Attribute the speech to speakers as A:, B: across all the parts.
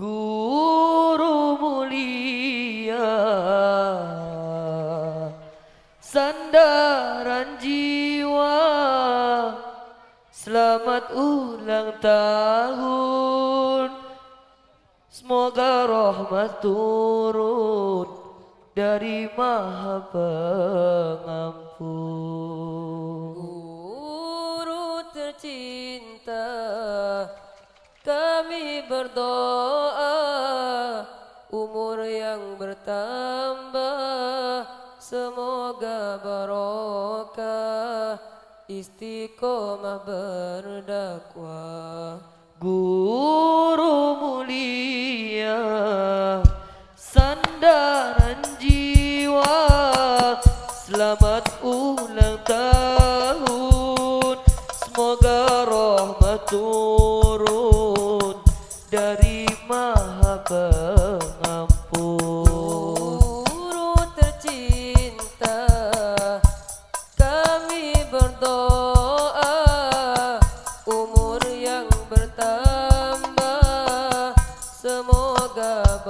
A: Guru mulia Sandaran jiwa Selamat ulang tahun. Semoga rahmat turun dari maha pengampun.
B: Guru tercinta kami berdoa umur yang bertambah semoga barokah. Istiqomah berdakwah.
A: Guru mulia sandaran jiwa. Selamat ulang tahun. Semoga rahmat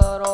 B: semoga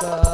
A: का